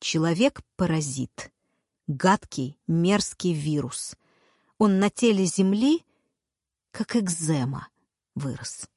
Человек-паразит. Гадкий, мерзкий вирус. Он на теле Земли, как экзема, вырос.